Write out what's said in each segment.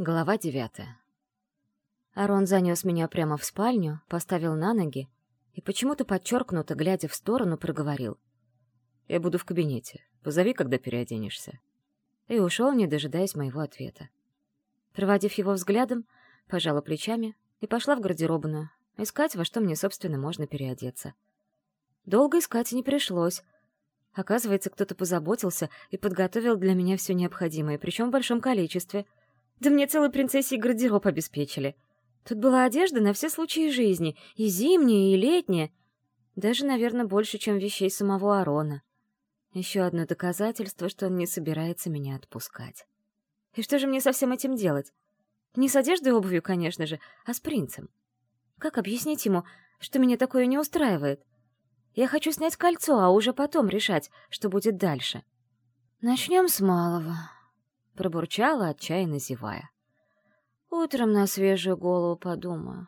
Глава девятая. Арон занес меня прямо в спальню, поставил на ноги и почему-то подчеркнуто, глядя в сторону, проговорил. «Я буду в кабинете. Позови, когда переоденешься». И ушел, не дожидаясь моего ответа. Проводив его взглядом, пожала плечами и пошла в гардеробную, искать, во что мне, собственно, можно переодеться. Долго искать не пришлось. Оказывается, кто-то позаботился и подготовил для меня все необходимое, причем в большом количестве — да мне целый принцессе гардероб обеспечили. Тут была одежда на все случаи жизни, и зимняя, и летняя. Даже, наверное, больше, чем вещей самого Арона. Еще одно доказательство, что он не собирается меня отпускать. И что же мне со всем этим делать? Не с одеждой и обувью, конечно же, а с принцем. Как объяснить ему, что меня такое не устраивает? Я хочу снять кольцо, а уже потом решать, что будет дальше. Начнем с малого пробурчала, отчаянно зевая. Утром на свежую голову подумаю.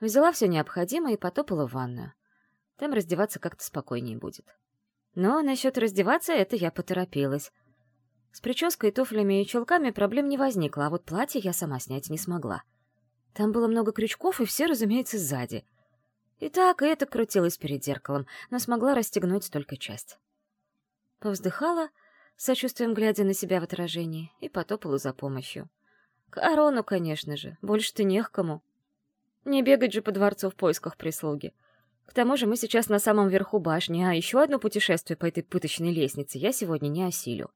Взяла все необходимое и потопала в ванную. Там раздеваться как-то спокойнее будет. Но насчет раздеваться это я поторопилась. С прической, туфлями и чулками проблем не возникло, а вот платье я сама снять не смогла. Там было много крючков, и все, разумеется, сзади. И так, и это крутилось перед зеркалом, но смогла расстегнуть только часть. Повздыхала — сочувствием глядя на себя в отражении, и потопала за помощью. К Арону, конечно же, больше-то не к кому. Не бегать же по дворцу в поисках прислуги. К тому же мы сейчас на самом верху башни, а еще одно путешествие по этой пыточной лестнице я сегодня не осилю.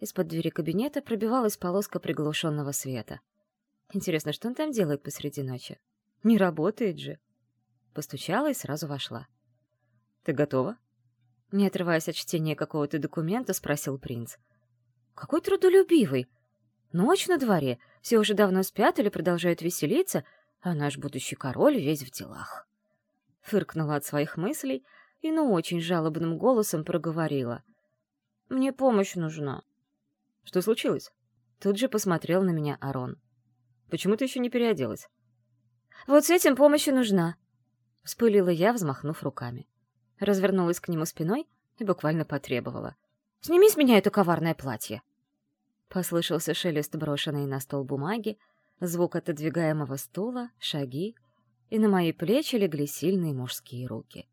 Из-под двери кабинета пробивалась полоска приглушенного света. Интересно, что он там делает посреди ночи? Не работает же. Постучала и сразу вошла. «Ты готова?» Не отрываясь от чтения какого-то документа, спросил принц. «Какой трудолюбивый! Ночь на дворе, все уже давно спят или продолжают веселиться, а наш будущий король весь в делах». Фыркнула от своих мыслей и, ну, очень жалобным голосом проговорила. «Мне помощь нужна». «Что случилось?» Тут же посмотрел на меня Арон. «Почему ты еще не переоделась?» «Вот с этим помощь и нужна», — вспылила я, взмахнув руками развернулась к нему спиной и буквально потребовала. «Сними с меня это коварное платье!» Послышался шелест брошенной на стол бумаги, звук отодвигаемого стула, шаги, и на мои плечи легли сильные мужские руки.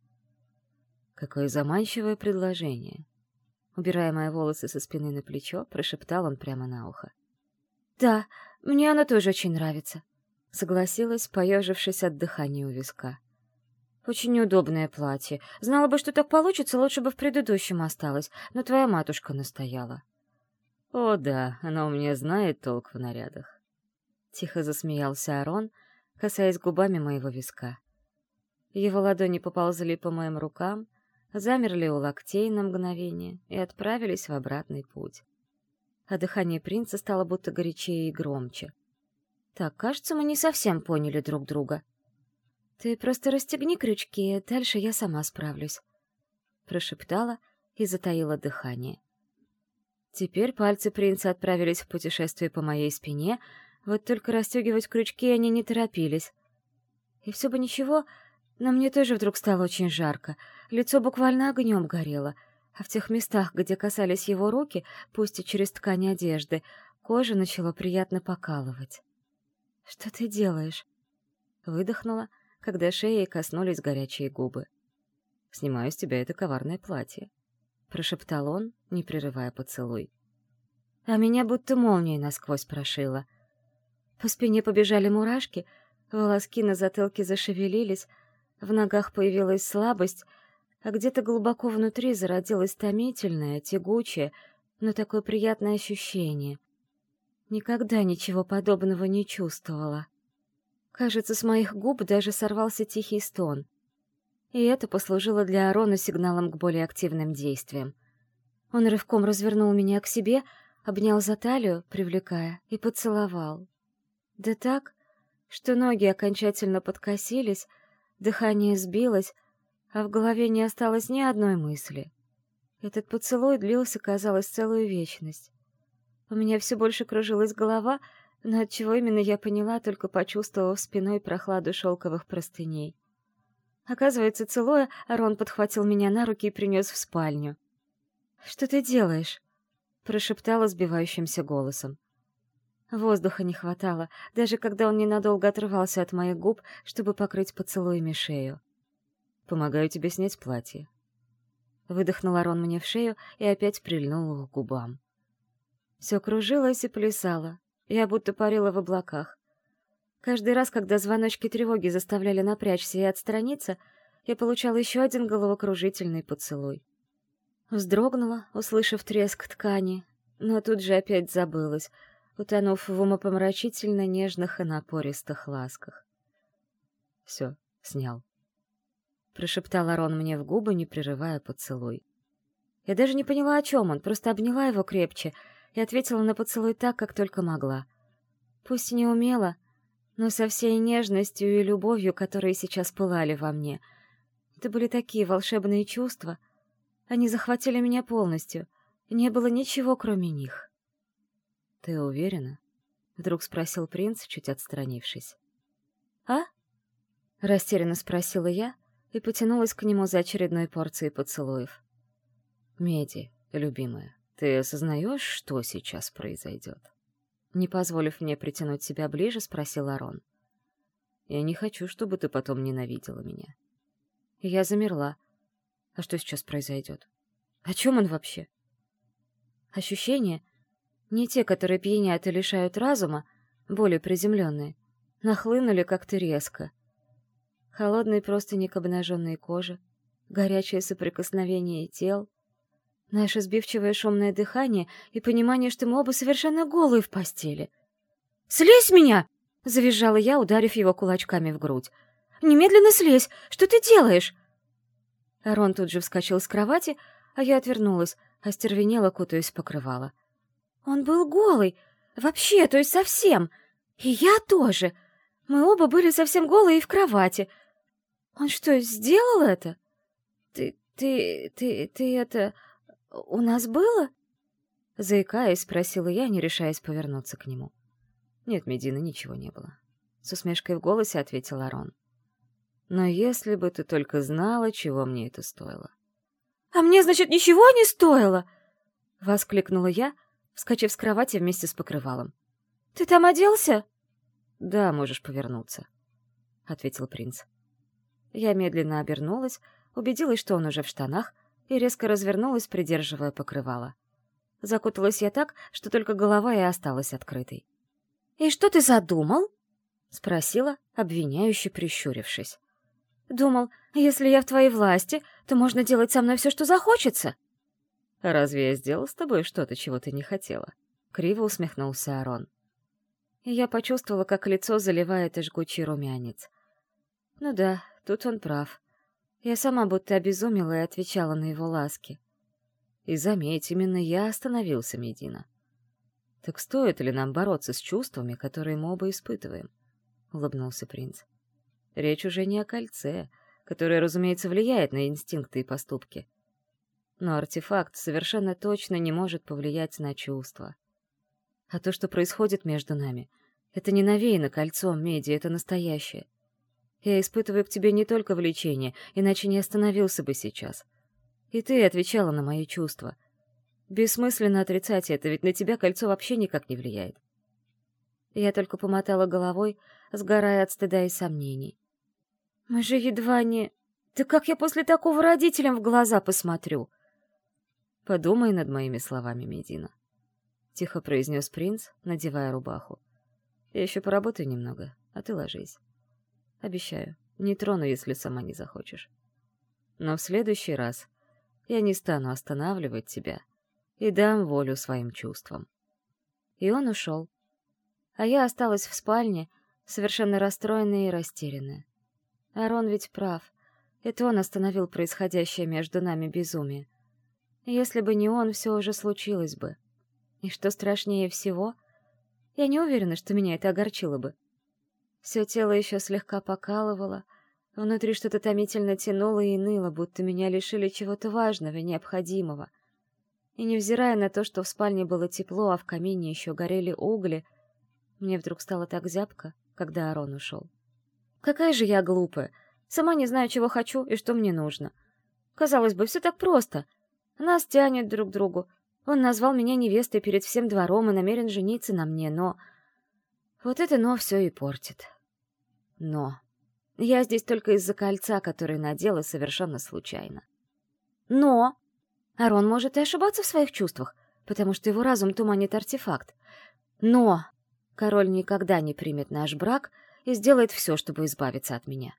Какое заманчивое предложение! Убирая мои волосы со спины на плечо, прошептал он прямо на ухо. «Да, мне она тоже очень нравится», — согласилась, поежившись от дыхания у виска. Очень неудобное платье. Знала бы, что так получится, лучше бы в предыдущем осталось, но твоя матушка настояла. О да, она у меня знает толк в нарядах. Тихо засмеялся Арон, касаясь губами моего виска. Его ладони поползли по моим рукам, замерли у локтей на мгновение и отправились в обратный путь. А дыхание принца стало будто горячее и громче. Так, кажется, мы не совсем поняли друг друга. «Ты просто расстегни крючки, дальше я сама справлюсь», — прошептала и затаила дыхание. Теперь пальцы принца отправились в путешествие по моей спине, вот только расстегивать крючки они не торопились. И все бы ничего, но мне тоже вдруг стало очень жарко, лицо буквально огнем горело, а в тех местах, где касались его руки, пусть и через ткань одежды, кожа начала приятно покалывать. «Что ты делаешь?» Выдохнула, когда шеей коснулись горячие губы. «Снимаю с тебя это коварное платье», — прошептал он, не прерывая поцелуй. А меня будто молнией насквозь прошило. По спине побежали мурашки, волоски на затылке зашевелились, в ногах появилась слабость, а где-то глубоко внутри зародилось томительное, тягучее, но такое приятное ощущение. Никогда ничего подобного не чувствовала. Кажется, с моих губ даже сорвался тихий стон. И это послужило для Арона сигналом к более активным действиям. Он рывком развернул меня к себе, обнял за талию, привлекая, и поцеловал. Да так, что ноги окончательно подкосились, дыхание сбилось, а в голове не осталось ни одной мысли. Этот поцелуй длился, казалось, целую вечность. У меня все больше кружилась голова — но отчего именно я поняла, только почувствовав спиной прохладу шелковых простыней. Оказывается, целуя, Арон подхватил меня на руки и принес в спальню. «Что ты делаешь?» — прошептала сбивающимся голосом. Воздуха не хватало, даже когда он ненадолго отрывался от моих губ, чтобы покрыть поцелуями шею. «Помогаю тебе снять платье». Выдохнул Арон мне в шею и опять прильнул к губам. Все кружилось и плясало. Я будто парила в облаках. Каждый раз, когда звоночки тревоги заставляли напрячься и отстраниться, я получала еще один головокружительный поцелуй. Вздрогнула, услышав треск ткани, но тут же опять забылась — утонув в умопомрачительно нежных и напористых ласках. «Все, снял», — прошептал Арон мне в губы, не прерывая поцелуй. Я даже не поняла, о чем он, просто обняла его крепче и ответила на поцелуй так, как только могла. Пусть не умела, но со всей нежностью и любовью, которые сейчас пылали во мне. Это были такие волшебные чувства. Они захватили меня полностью, не было ничего, кроме них. «Ты уверена?» — вдруг спросил принц, чуть отстранившись. «А?» — растерянно спросила я и потянулась к нему за очередной порцией поцелуев. «Меди, любимая, ты осознаешь, что сейчас произойдет?» Не позволив мне притянуть себя ближе, спросил Арон. «Я не хочу, чтобы ты потом ненавидела меня». Я замерла. А что сейчас произойдет? О чем он вообще? Ощущение, не те, которые пьянят и лишают разума, более приземленные, нахлынули как-то резко. Холодные простыни к обнаженной коже, горячее соприкосновение тел, наше сбивчивое шумное дыхание и понимание, что мы оба совершенно голые в постели. «Слезь меня!» — завизжала я, ударив его кулачками в грудь. «Немедленно слезь! Что ты делаешь?» Арон тут же вскочил с кровати, а я отвернулась, остервенела, кутаясь в покрывало. Он был голый. Вообще, то есть совсем. И я тоже. Мы оба были совсем голые и в кровати. Он что, сделал это? Ты, ты, ты, ты это... У нас было? Заикаясь, спросила я, не решаясь повернуться к нему. Нет, Медина, ничего не было. С усмешкой в голосе ответил Арон. Но если бы ты только знала, чего мне это стоило. «А мне, значит, ничего не стоило?» — воскликнула я, вскочив с кровати вместе с покрывалом. «Ты там оделся?» «Да, можешь повернуться», — ответил принц. Я медленно обернулась, убедилась, что он уже в штанах, и резко развернулась, придерживая покрывало. Закуталась я так, что только голова и осталась открытой. «И что ты задумал?» — спросила, обвиняюще прищурившись. «Думал, если я в твоей власти, то можно делать со мной все, что захочется». «Разве я сделал с тобой что-то, чего ты не хотела?» — криво усмехнулся Арон. Я почувствовала, как лицо заливает и жгучий румянец. Ну да, тут он прав. Я сама будто обезумела и отвечала на его ласки. И заметь, именно я остановился, Медина. Так стоит ли нам бороться с чувствами, которые мы оба испытываем? — улыбнулся принц. Речь уже не о кольце, которое, разумеется, влияет на инстинкты и поступки. Но артефакт совершенно точно не может повлиять на чувства. А то, что происходит между нами, это не навеяно кольцом меди, это настоящее. Я испытываю к тебе не только влечение, иначе не остановился бы сейчас. И ты отвечала на мои чувства. Бессмысленно отрицать это, ведь на тебя кольцо вообще никак не влияет. Я только помотала головой, сгорая от стыда и сомнений. Мы же едва не... Да как я после такого родителям в глаза посмотрю? Подумай над моими словами, Медина. Тихо произнес принц, надевая рубаху. Я еще поработаю немного, а ты ложись. Обещаю, не трону, если сама не захочешь. Но в следующий раз я не стану останавливать тебя и дам волю своим чувствам. И он ушел. А я осталась в спальне, совершенно расстроенная и растерянная. Арон ведь прав. Это он остановил происходящее между нами безумие. Если бы не он, все уже случилось бы. И что страшнее всего, я не уверена, что меня это огорчило бы. Все тело еще слегка покалывало, внутри что-то томительно тянуло и ныло, будто меня лишили чего-то важного, необходимого. И невзирая на то, что в спальне было тепло, а в камине еще горели угли, мне вдруг стало так зябко, когда Арон ушел. Какая же я глупая! Сама не знаю, чего хочу и что мне нужно. Казалось бы, все так просто — нас тянет друг к другу. Он назвал меня невестой перед всем двором и намерен жениться на мне, но... Вот это «но» все и портит. Но. Я здесь только из-за кольца, которое надела совершенно случайно. Но! Арон может и ошибаться в своих чувствах, потому что его разум туманит артефакт. Но! Король никогда не примет наш брак и сделает все, чтобы избавиться от меня.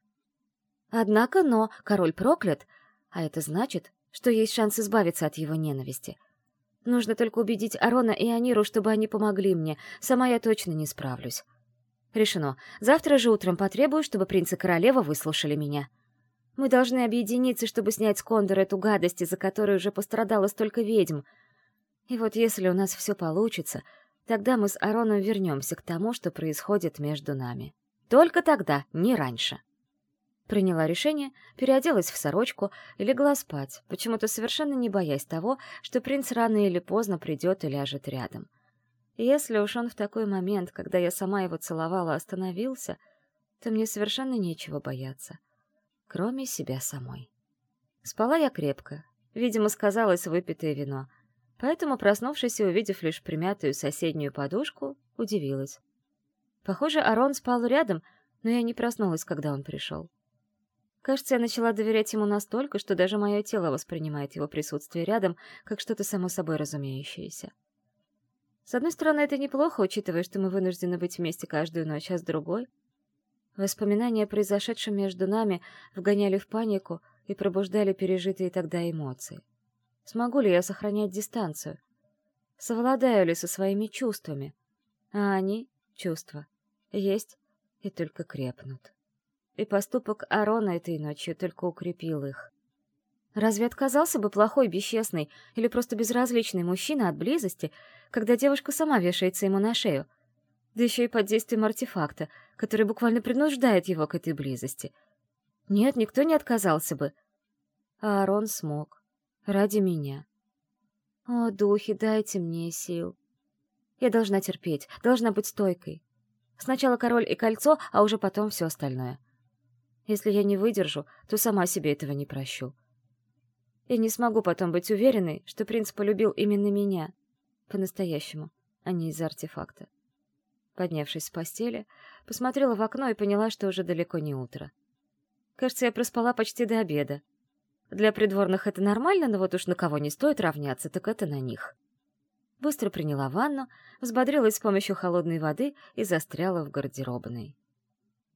Однако, но, король проклят, а это значит, что есть шанс избавиться от его ненависти. Нужно только убедить Арона и Аниру, чтобы они помогли мне. Сама я точно не справлюсь. Решено. Завтра же утром потребую, чтобы принц и королева выслушали меня. Мы должны объединиться, чтобы снять с Кондора эту гадость, из-за которой уже пострадало столько ведьм. И вот если у нас все получится, тогда мы с Ароном вернемся к тому, что происходит между нами. Только тогда, не раньше. Приняла решение, переоделась в сорочку и легла спать, почему-то совершенно не боясь того, что принц рано или поздно придет и ляжет рядом. Если уж он в такой момент, когда я сама его целовала, остановился, то мне совершенно нечего бояться, кроме себя самой. Спала я крепко, видимо, сказалось выпитое вино, поэтому, проснувшись и увидев лишь примятую соседнюю подушку, удивилась. Похоже, Арон спал рядом, но я не проснулась, когда он пришел. Кажется, я начала доверять ему настолько, что даже мое тело воспринимает его присутствие рядом как что-то само собой разумеющееся. С одной стороны, это неплохо, учитывая, что мы вынуждены быть вместе каждую ночь, а с другой... Воспоминания о произошедшем между нами вгоняли в панику и пробуждали пережитые тогда эмоции. Смогу ли я сохранять дистанцию? Совладаю ли со своими чувствами? А они, чувства, есть и только крепнут и поступок Арона этой ночью только укрепил их. Разве отказался бы плохой, бесчестный или просто безразличный мужчина от близости, когда девушка сама вешается ему на шею? Да еще и под действием артефакта, который буквально принуждает его к этой близости. Нет, никто не отказался бы. А Арон смог. Ради меня. О, духи, дайте мне сил. Я должна терпеть, должна быть стойкой. Сначала король и кольцо, а уже потом все остальное. — если я не выдержу, то сама себе этого не прощу. Я не смогу потом быть уверенной, что принц полюбил именно меня. По-настоящему, а не из-за артефакта. Поднявшись с постели, посмотрела в окно и поняла, что уже далеко не утро. Кажется, я проспала почти до обеда. Для придворных это нормально, но вот уж на кого не стоит равняться, так это на них. Быстро приняла ванну, взбодрилась с помощью холодной воды и застряла в гардеробной.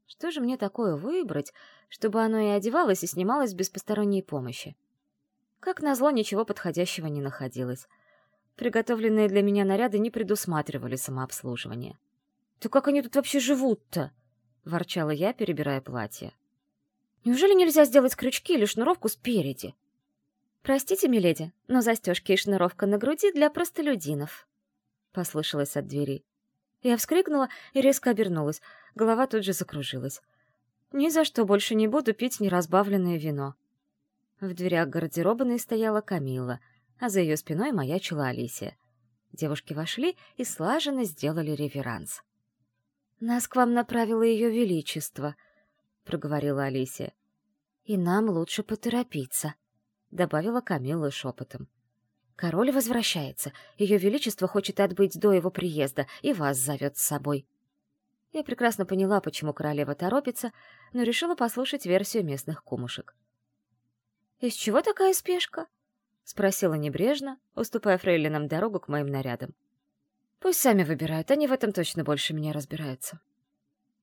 Что же мне такое выбрать, чтобы оно и одевалось, и снималось без посторонней помощи? Как назло, ничего подходящего не находилось. Приготовленные для меня наряды не предусматривали самообслуживание. «То как они тут вообще живут-то?» — ворчала я, перебирая платье. «Неужели нельзя сделать крючки или шнуровку спереди?» «Простите, миледи, но застежки и шнуровка на груди для простолюдинов», — послышалось от двери. Я вскрикнула и резко обернулась. Голова тут же закружилась. Ни за что больше не буду пить неразбавленное вино. В дверях гардеробной стояла Камилла, а за ее спиной маячила Алисия. Девушки вошли и слаженно сделали реверанс. «Нас к вам направило ее величество», — проговорила Алисия. «И нам лучше поторопиться», — добавила Камилла шепотом. Король возвращается. Ее Величество хочет отбыть до его приезда и вас зовет с собой. Я прекрасно поняла, почему королева торопится, но решила послушать версию местных кумушек. «Из чего такая спешка?» — спросила небрежно, уступая фрейлинам дорогу к моим нарядам. «Пусть сами выбирают, они в этом точно больше меня разбираются».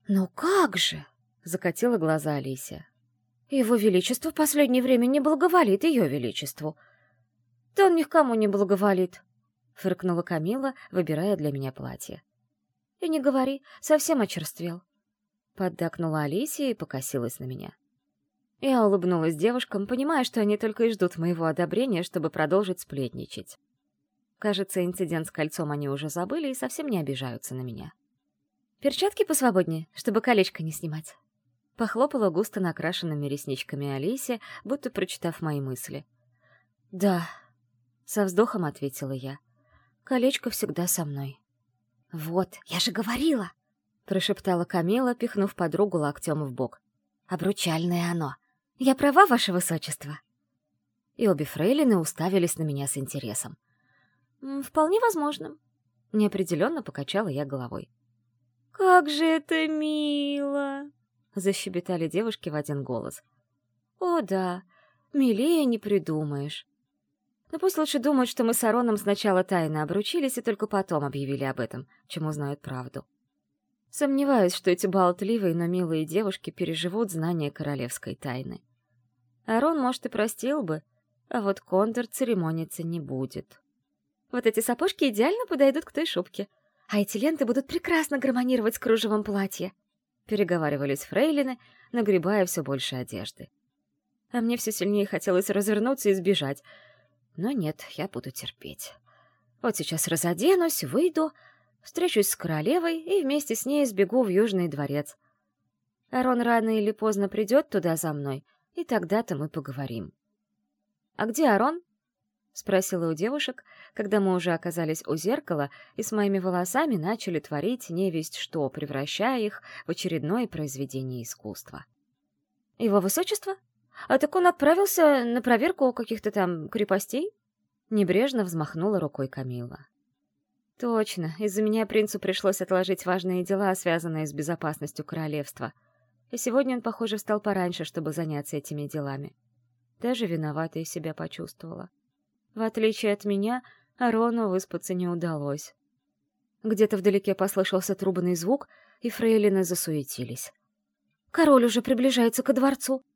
«Ну как же!» — закатила глаза Алисия. «Его Величество в последнее время не благоволит Ее Величеству», «Да он ни не благоволит», — фыркнула Камила, выбирая для меня платье. «И не говори, совсем очерствел». Поддакнула Алисия и покосилась на меня. Я улыбнулась девушкам, понимая, что они только и ждут моего одобрения, чтобы продолжить сплетничать. Кажется, инцидент с кольцом они уже забыли и совсем не обижаются на меня. «Перчатки посвободнее, чтобы колечко не снимать». Похлопала густо накрашенными ресничками Алисия, будто прочитав мои мысли. «Да, со вздохом ответила я. Колечко всегда со мной. «Вот, я же говорила!» — прошептала Камила, пихнув подругу локтем в бок. «Обручальное оно! Я права, ваше высочество?» И обе фрейлины уставились на меня с интересом. «Вполне возможно», — неопределенно покачала я головой. «Как же это мило!» — защебетали девушки в один голос. «О да, милее не придумаешь. Но пусть лучше думают, что мы с Ароном сначала тайно обручились и только потом объявили об этом, чем узнают правду. Сомневаюсь, что эти болтливые, но милые девушки переживут знание королевской тайны. Арон, может, и простил бы, а вот Кондор церемониться не будет. Вот эти сапожки идеально подойдут к той шубке, а эти ленты будут прекрасно гармонировать с кружевом платья. Переговаривались фрейлины, нагребая все больше одежды. А мне все сильнее хотелось развернуться и сбежать. Но нет, я буду терпеть. Вот сейчас разоденусь, выйду, встречусь с королевой и вместе с ней сбегу в Южный дворец. Арон рано или поздно придет туда за мной, и тогда-то мы поговорим. «А где Арон?» — спросила у девушек, когда мы уже оказались у зеркала и с моими волосами начали творить невесть что, превращая их в очередное произведение искусства. «Его высочество? А так он отправился на проверку каких-то там крепостей?» Небрежно взмахнула рукой Камила. «Точно, из-за меня принцу пришлось отложить важные дела, связанные с безопасностью королевства. И сегодня он, похоже, встал пораньше, чтобы заняться этими делами. Даже виноватой себя почувствовала». В отличие от меня, Арону выспаться не удалось. Где-то вдалеке послышался трубный звук, и фрейлины засуетились. «Король уже приближается ко дворцу!» —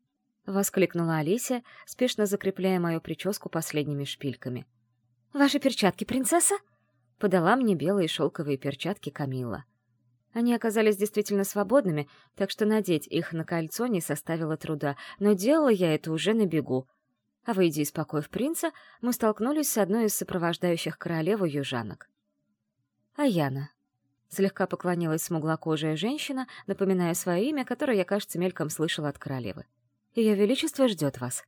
воскликнула Алисия, спешно закрепляя мою прическу последними шпильками. «Ваши перчатки, принцесса?» — подала мне белые шелковые перчатки Камила. Они оказались действительно свободными, так что надеть их на кольцо не составило труда, но делала я это уже на бегу, а выйдя из покоев принца, мы столкнулись с одной из сопровождающих королеву южанок. Аяна. Слегка поклонилась смуглокожая женщина, напоминая свое имя, которое я, кажется, мельком слышала от королевы. «Ее Величество ждет вас».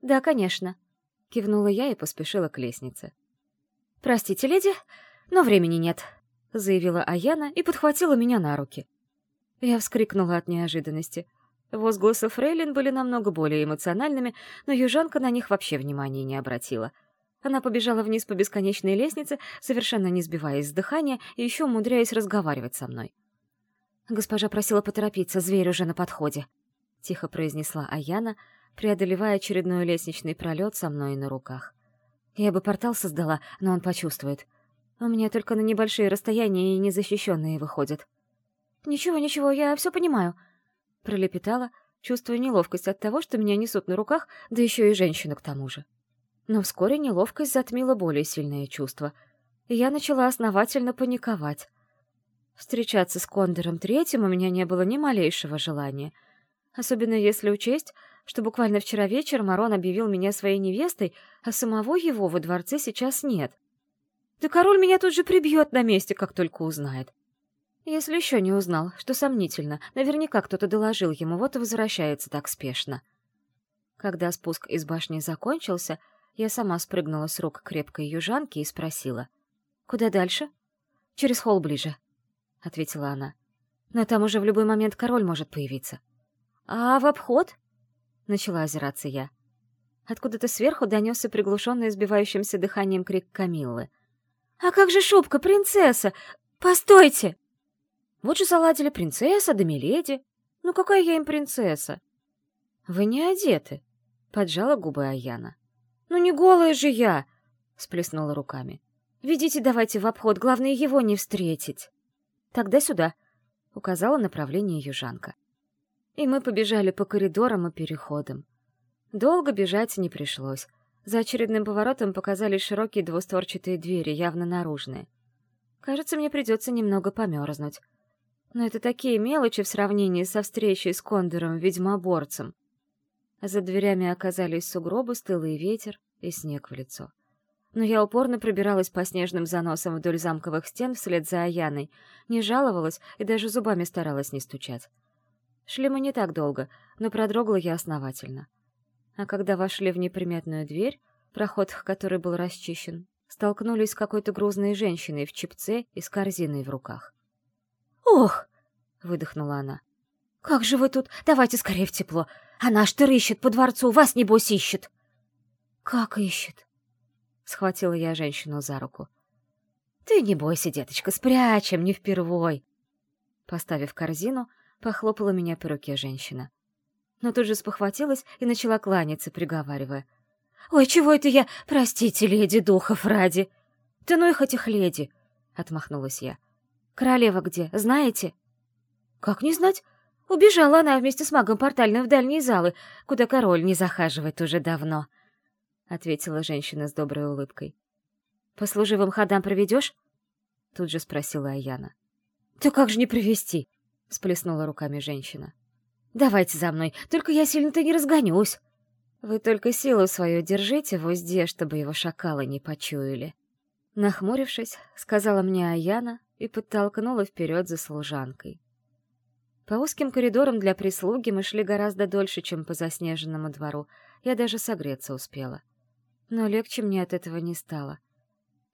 «Да, конечно», — кивнула я и поспешила к лестнице. «Простите, леди, но времени нет», — заявила Аяна и подхватила меня на руки. Я вскрикнула от неожиданности — Возгласы Фрейлин были намного более эмоциональными, но южанка на них вообще внимания не обратила. Она побежала вниз по бесконечной лестнице, совершенно не сбиваясь с дыхания и еще умудряясь разговаривать со мной. «Госпожа просила поторопиться, зверь уже на подходе», — тихо произнесла Аяна, преодолевая очередной лестничный пролет со мной на руках. «Я бы портал создала, но он почувствует. У меня только на небольшие расстояния и незащищенные выходят». «Ничего, ничего, я все понимаю», — пролепетала, чувствуя неловкость от того, что меня несут на руках, да еще и женщину к тому же. Но вскоре неловкость затмила более сильное чувство, и я начала основательно паниковать. Встречаться с Кондором Третьим у меня не было ни малейшего желания, особенно если учесть, что буквально вчера вечером Арон объявил меня своей невестой, а самого его во дворце сейчас нет. Да король меня тут же прибьет на месте, как только узнает. Если еще не узнал, что сомнительно, наверняка кто-то доложил ему, вот и возвращается так спешно. Когда спуск из башни закончился, я сама спрыгнула с рук крепкой южанки и спросила. «Куда дальше?» «Через холл ближе», — ответила она. «Но там уже в любой момент король может появиться». «А в обход?» — начала озираться я. Откуда-то сверху донесся приглушенный сбивающимся дыханием крик Камиллы. «А как же шубка, принцесса? Постойте!» Вот же заладили принцесса да миледи. Ну какая я им принцесса? Вы не одеты, — поджала губы Аяна. Ну не голая же я, — сплеснула руками. Ведите давайте в обход, главное его не встретить. Тогда сюда, — указала направление южанка. И мы побежали по коридорам и переходам. Долго бежать не пришлось. За очередным поворотом показались широкие двустворчатые двери, явно наружные. Кажется, мне придется немного померзнуть. Но это такие мелочи в сравнении со встречей с Кондором-ведьмоборцем. За дверями оказались сугробы, стылый ветер и снег в лицо. Но я упорно пробиралась по снежным заносам вдоль замковых стен вслед за Аяной, не жаловалась и даже зубами старалась не стучать. Шли мы не так долго, но продрогла я основательно. А когда вошли в неприметную дверь, проход к которой был расчищен, столкнулись с какой-то грузной женщиной в чепце и с корзиной в руках. «Ох!» — выдохнула она. «Как же вы тут? Давайте скорее в тепло. Она ж рыщет по дворцу, вас, небось, ищет». «Как ищет?» — схватила я женщину за руку. «Ты не бойся, деточка, спрячем, не впервой». Поставив корзину, похлопала меня по руке женщина. Но тут же спохватилась и начала кланяться, приговаривая. «Ой, чего это я? Простите, леди духов ради!» «Да ну их этих леди!» — отмахнулась я. «Королева где, знаете?» «Как не знать? Убежала она вместе с магом портальным в дальние залы, куда король не захаживает уже давно», — ответила женщина с доброй улыбкой. «По служивым ходам проведешь?» — тут же спросила Аяна. «Да как же не провести?» — сплеснула руками женщина. «Давайте за мной, только я сильно-то не разгонюсь. Вы только силу свою держите в узде, чтобы его шакалы не почуяли». Нахмурившись, сказала мне Аяна и подтолкнула вперед за служанкой. По узким коридорам для прислуги мы шли гораздо дольше, чем по заснеженному двору. Я даже согреться успела. Но легче мне от этого не стало.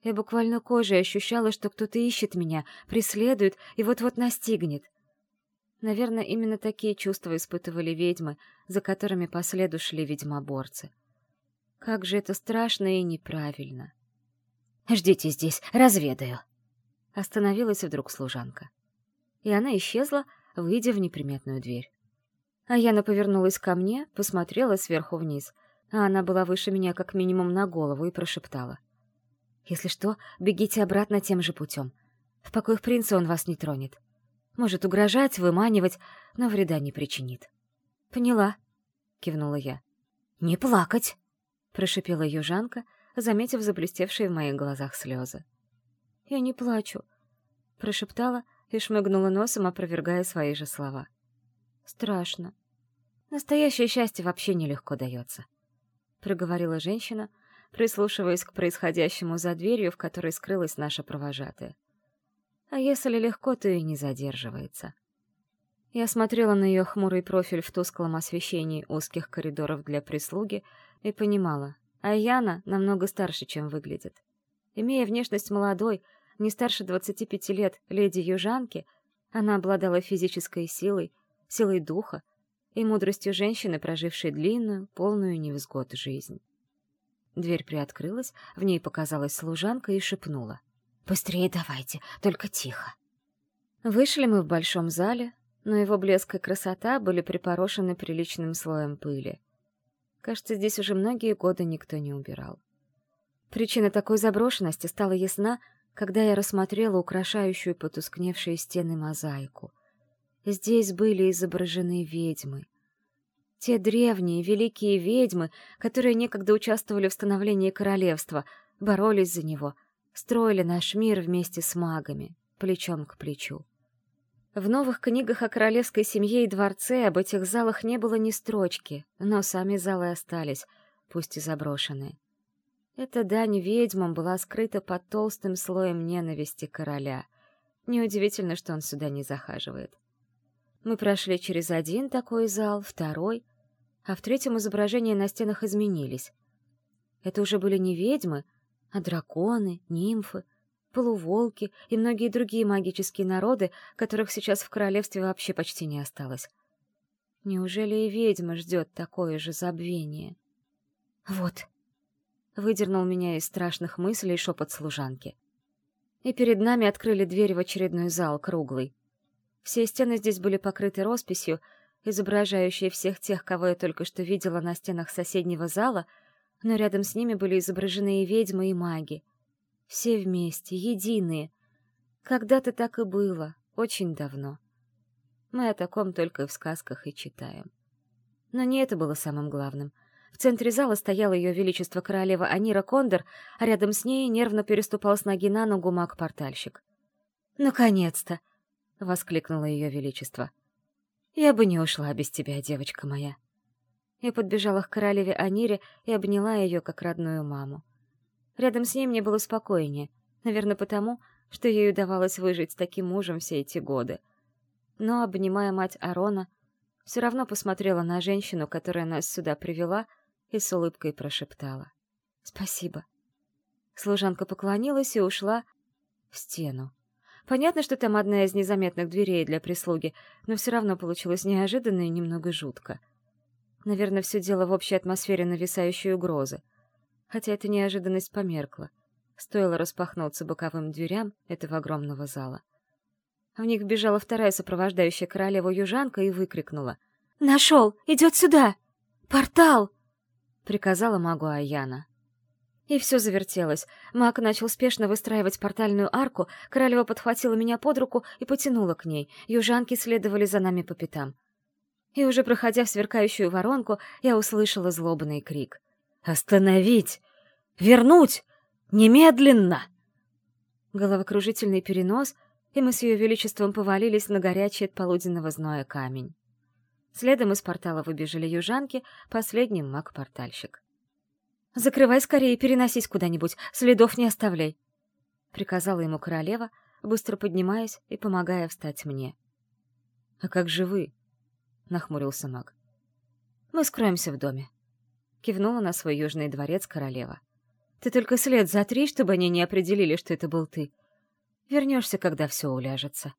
Я буквально кожей ощущала, что кто-то ищет меня, преследует и вот-вот настигнет. Наверное, именно такие чувства испытывали ведьмы, за которыми по ведьмоборцы. Как же это страшно и неправильно. «Ждите здесь, разведаю!» Остановилась вдруг служанка. И она исчезла, выйдя в неприметную дверь. А Яна повернулась ко мне, посмотрела сверху вниз, а она была выше меня как минимум на голову и прошептала. «Если что, бегите обратно тем же путем. В покоях принца он вас не тронет. Может угрожать, выманивать, но вреда не причинит». «Поняла», — кивнула я. «Не плакать», — прошипела южанка, заметив заблестевшие в моих глазах слезы. «Я не плачу», — прошептала, — и шмыгнула носом, опровергая свои же слова. «Страшно. Настоящее счастье вообще нелегко дается», — проговорила женщина, прислушиваясь к происходящему за дверью, в которой скрылась наша провожатая. «А если легко, то и не задерживается». Я смотрела на ее хмурый профиль в тусклом освещении узких коридоров для прислуги и понимала, а Яна намного старше, чем выглядит. Имея внешность молодой, не старше 25 лет леди-южанки, она обладала физической силой, силой духа и мудростью женщины, прожившей длинную, полную невзгод жизнь. Дверь приоткрылась, в ней показалась служанка и шепнула. «Быстрее давайте, только тихо». Вышли мы в большом зале, но его блеск и красота были припорошены приличным слоем пыли. Кажется, здесь уже многие годы никто не убирал. Причина такой заброшенности стала ясна, когда я рассмотрела украшающую потускневшие стены мозаику. Здесь были изображены ведьмы. Те древние, великие ведьмы, которые некогда участвовали в становлении королевства, боролись за него, строили наш мир вместе с магами, плечом к плечу. В новых книгах о королевской семье и дворце об этих залах не было ни строчки, но сами залы остались, пусть и заброшенные. Эта дань ведьмам была скрыта под толстым слоем ненависти короля. Неудивительно, что он сюда не захаживает. Мы прошли через один такой зал, второй, а в третьем изображения на стенах изменились. Это уже были не ведьмы, а драконы, нимфы, полуволки и многие другие магические народы, которых сейчас в королевстве вообще почти не осталось. Неужели и ведьма ждет такое же забвение? Вот, выдернул меня из страшных мыслей шепот служанки. И перед нами открыли дверь в очередной зал, круглый. Все стены здесь были покрыты росписью, изображающей всех тех, кого я только что видела на стенах соседнего зала, но рядом с ними были изображены и ведьмы, и маги. Все вместе, единые. Когда-то так и было, очень давно. Мы о таком только в сказках и читаем. Но не это было самым главным — в центре зала стояла ее величество королева Анира Кондор, а рядом с ней нервно переступал с ноги на ногу маг-портальщик. «Наконец-то!» — воскликнуло ее величество. «Я бы не ушла без тебя, девочка моя». Я подбежала к королеве Анире и обняла ее как родную маму. Рядом с ней мне было спокойнее, наверное, потому, что ей удавалось выжить с таким мужем все эти годы. Но, обнимая мать Арона, все равно посмотрела на женщину, которая нас сюда привела — и с улыбкой прошептала. «Спасибо». Служанка поклонилась и ушла в стену. Понятно, что там одна из незаметных дверей для прислуги, но все равно получилось неожиданно и немного жутко. Наверное, все дело в общей атмосфере нависающей угрозы. Хотя эта неожиданность померкла. Стоило распахнуться боковым дверям этого огромного зала. В них бежала вторая сопровождающая королеву южанка и выкрикнула. «Нашел! Идет сюда! Портал!» — приказала магу Аяна. И все завертелось. Маг начал спешно выстраивать портальную арку, королева подхватила меня под руку и потянула к ней. Южанки следовали за нами по пятам. И уже проходя в сверкающую воронку, я услышала злобный крик. «Остановить! Вернуть! Немедленно!» Головокружительный перенос, и мы с ее величеством повалились на горячий от полуденного зноя камень. Следом из портала выбежали южанки, последним маг-портальщик. «Закрывай скорее и переносись куда-нибудь, следов не оставляй», — приказала ему королева, быстро поднимаясь и помогая встать мне. «А как же вы?» — нахмурился маг. «Мы скроемся в доме», — кивнула на свой южный дворец королева. «Ты только след затри, чтобы они не определили, что это был ты. Вернешься, когда все уляжется».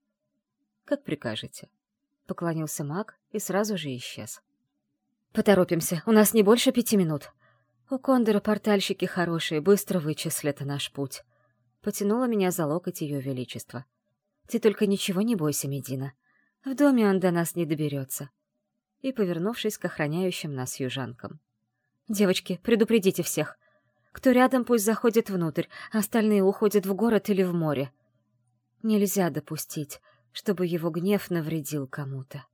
«Как прикажете», — поклонился маг и сразу же исчез. «Поторопимся, у нас не больше пяти минут», у Кондора портальщики хорошие, быстро вычислят наш путь. Потянула меня за локоть ее величество. Ты только ничего не бойся, Медина. В доме он до нас не доберется. И, повернувшись к охраняющим нас южанкам. Девочки, предупредите всех. Кто рядом, пусть заходит внутрь, а остальные уходят в город или в море. Нельзя допустить, чтобы его гнев навредил кому-то.